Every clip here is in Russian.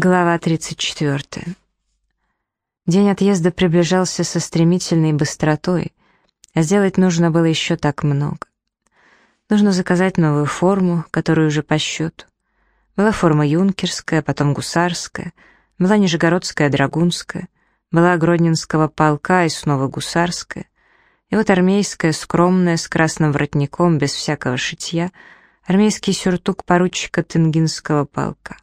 Глава 34. День отъезда приближался со стремительной быстротой, а сделать нужно было еще так много. Нужно заказать новую форму, которую уже по счету. Была форма юнкерская, потом гусарская, была нижегородская драгунская, была Гродненского полка и снова гусарская, и вот армейская, скромная, с красным воротником, без всякого шитья, армейский сюртук поручика Тенгинского полка.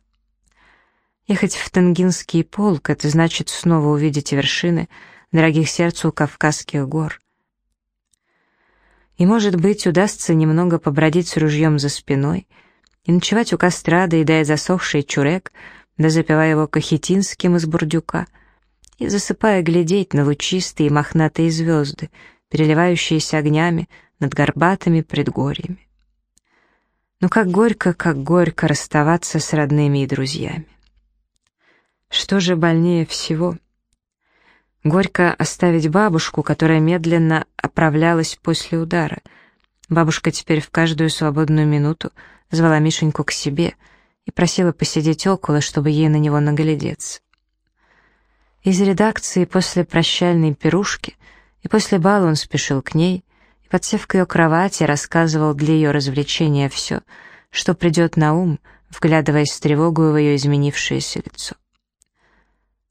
Ехать в Тенгинский полк — это значит снова увидеть вершины дорогих сердцу Кавказских гор. И, может быть, удастся немного побродить с ружьем за спиной и ночевать у костра, доедая засохший чурек, да запивая его кахетинским из бурдюка, и засыпая глядеть на лучистые мохнатые звезды, переливающиеся огнями над горбатыми предгорьями. Но как горько, как горько расставаться с родными и друзьями. Что же больнее всего? Горько оставить бабушку, которая медленно оправлялась после удара. Бабушка теперь в каждую свободную минуту звала Мишеньку к себе и просила посидеть около, чтобы ей на него наглядеться. Из редакции после прощальной пирушки и после бала он спешил к ней и, подсев к ее кровати, рассказывал для ее развлечения все, что придет на ум, вглядываясь с тревогой в ее изменившееся лицо.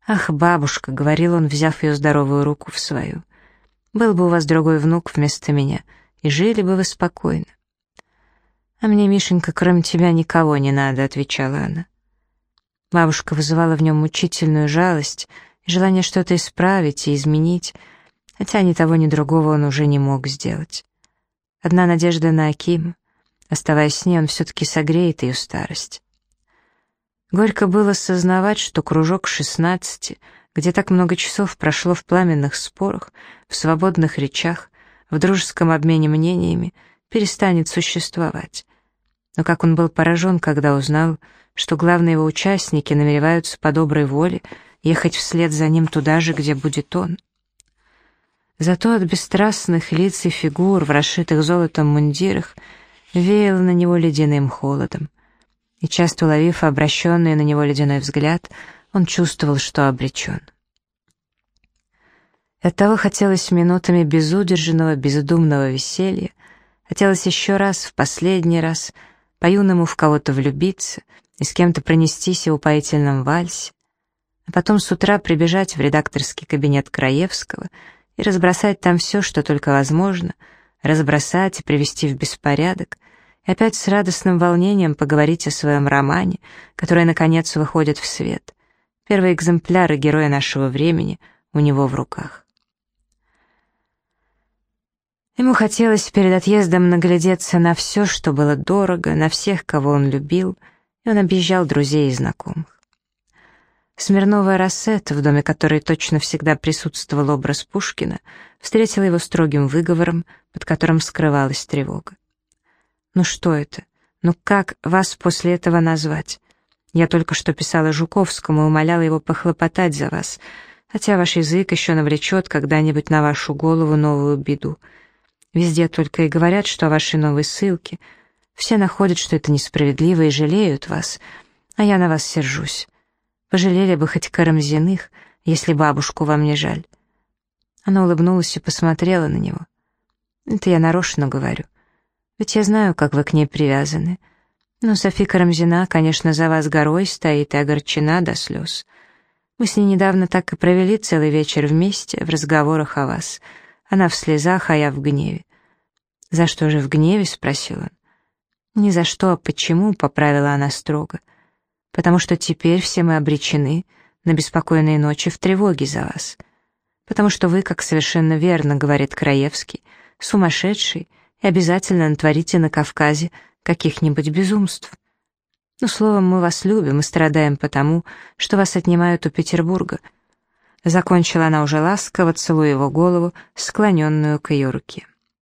«Ах, бабушка», — говорил он, взяв ее здоровую руку в свою, — «был бы у вас другой внук вместо меня, и жили бы вы спокойно». «А мне, Мишенька, кроме тебя никого не надо», — отвечала она. Бабушка вызывала в нем мучительную жалость и желание что-то исправить и изменить, хотя ни того, ни другого он уже не мог сделать. Одна надежда на Аким. Оставаясь с ней, он все-таки согреет ее старость. Горько было сознавать, что кружок шестнадцати, где так много часов прошло в пламенных спорах, в свободных речах, в дружеском обмене мнениями, перестанет существовать. Но как он был поражен, когда узнал, что главные его участники намереваются по доброй воле ехать вслед за ним туда же, где будет он. Зато от бесстрастных лиц и фигур в расшитых золотом мундирах веяло на него ледяным холодом и часто уловив обращенный на него ледяной взгляд, он чувствовал, что обречен. Оттого хотелось минутами безудержного, бездумного веселья, хотелось еще раз, в последний раз, по-юному в кого-то влюбиться и с кем-то пронестись в упоительном вальсе, а потом с утра прибежать в редакторский кабинет Краевского и разбросать там все, что только возможно, разбросать и привести в беспорядок, и опять с радостным волнением поговорить о своем романе, который, наконец, выходит в свет. Первые экземпляры героя нашего времени у него в руках. Ему хотелось перед отъездом наглядеться на все, что было дорого, на всех, кого он любил, и он объезжал друзей и знакомых. Смирновая Рассета, в доме которой точно всегда присутствовал образ Пушкина, встретила его строгим выговором, под которым скрывалась тревога. Ну что это? Ну как вас после этого назвать? Я только что писала Жуковскому и умоляла его похлопотать за вас, хотя ваш язык еще навлечет когда-нибудь на вашу голову новую беду. Везде только и говорят, что о вашей новой ссылке. Все находят, что это несправедливо и жалеют вас, а я на вас сержусь. Пожалели бы хоть Карамзиных, если бабушку вам не жаль. Она улыбнулась и посмотрела на него. Это я нарочно говорю. Ведь я знаю, как вы к ней привязаны. Но Софи Карамзина, конечно, за вас горой стоит и огорчена до слез. Мы с ней недавно так и провели целый вечер вместе в разговорах о вас. Она в слезах, а я в гневе. «За что же в гневе?» — спросил он. «Ни за что, а почему?» — поправила она строго. «Потому что теперь все мы обречены на беспокойные ночи в тревоге за вас. Потому что вы, как совершенно верно говорит Краевский, сумасшедший, и обязательно натворите на Кавказе каких-нибудь безумств. Ну, словом, мы вас любим и страдаем потому, что вас отнимают у Петербурга. Закончила она уже ласково, целуя его голову, склоненную к ее руке.